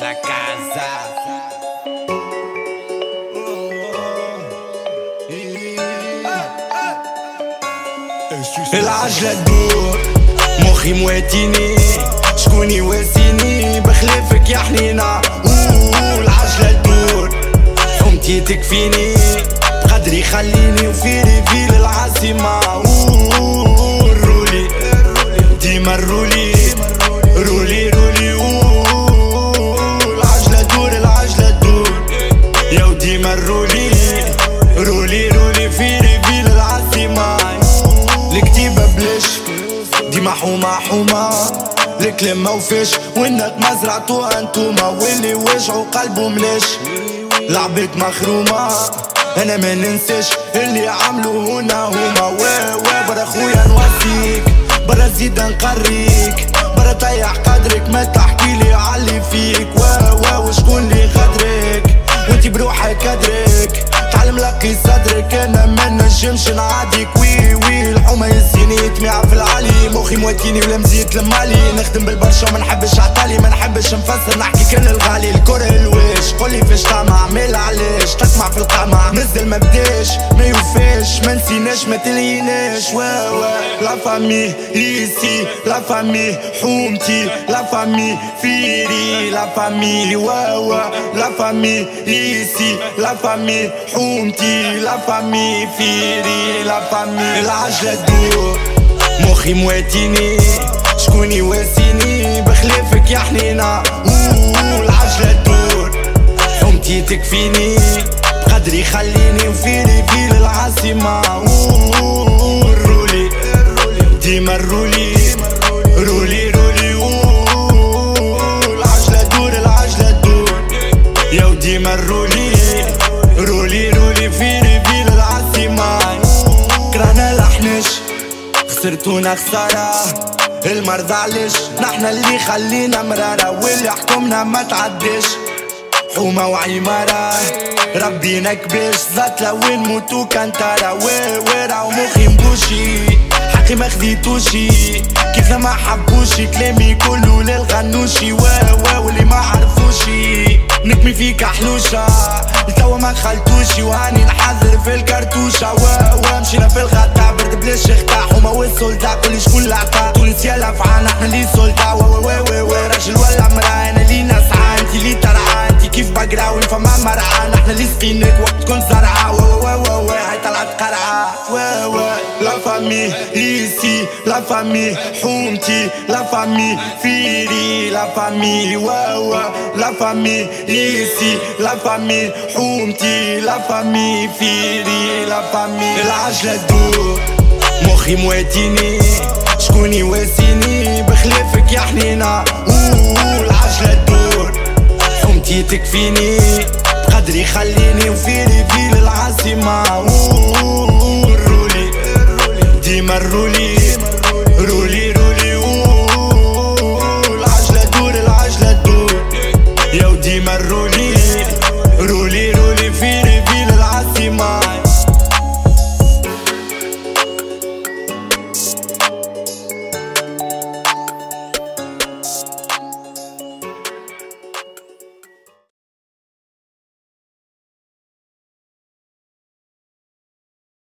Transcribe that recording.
La casa. العجلة تدور مخي مواتيني شكون يواسيني بخلافك يا حنينة العجلة تدور حومتي تكفيني قدري خليني وفيري بلاش ديما حومة حومة. الكلام ما وفاش وانك ما زرعتوها أنتوما. واللي وجعوا قلبه ملاش العباد مخرومة. أنا ما ننساش. اللي عملوا هنا هما. وا وا برا خويا نوصيك برا زيد نقريك. برا طيح قدرك. ما تحكيلي علي فيك. وا وا وشكون اللي غدرك؟ وانتي بروحك أدرك. تعلم لقي صدرك. أنا ما نجمش نعاديك. مخي مواتيني ولا مزيت لمالي نخدم بالبرشا وما نحبش عطالي ما نحبش نفسر. نحكي كان الغالي الكرة الواش قولي فاش طمع مال علاش تطمع في القمع نزل ما بداش ما يوفاش ما نسيناش ما تليناش. وا وا لا فامي ايسي لا فامي حومتي لا فامي فيري. لا فامي وا وا لا فامي ايسي لا فامي حومتي لا فامي فيري. لا فامي العجلة تدور. مخي مواتيني شكون يواسيني بخلافك يا حنينة. العجلة تدور حومتي تكفيني. قدري خليني وفيري في العاصمة. الرولي ديما الرولي رولي رولي. العجلة تدور العجلة تدور. يا وديما الرولي رولي رولي فيري في العاصمة. كرهنا لحنش خسرتونا خسارة المرضى علاش نحنا اللي خلينا مرارة واللي حكمنا ما تعدش حومة وعمارة. ربينا كباش زات لوين موتو كان ترى وي وي راهو مخي مبوشي. حقي ما خديتوشي. كيف ما حبوشي. كلامي كله للغنوشي وا وا واللي ما عرفوشي. نكمي فيك حلوشة. لتوا ما دخلتوشي. وهاني نحذر في الكرتوشة. وا وا مشينا في الغدا برد بلاش اختاح وما والسلطة كل شكون لعطا تونس يا الافعال إحنا اللي سلطة وا وا وا وا راجل ولا مرأة أنا اللي نسعى انتي اللي ترعى انتي كيف بقراوي فما مرعى نحنا اللي سقيناك وقت كنت زرعة وا وا وا وا هاي طلعت قرعة وا وا لا فامي ايسي لا فامي حومتي لا فامي فيري لا فامي وا وا لا فامي ايسي لا فامي حومتي لا فامي فيري لا فامي العجلة تدور مخي مواتيني شكون يواسيني بخلافك يا حنينة. والعجلة تدور. حمتي تكفيني. بقدري خليني وفيري في العاصمة رولي ديما الرولي رولي رولي. العجلة تدور العجلة تدور. يا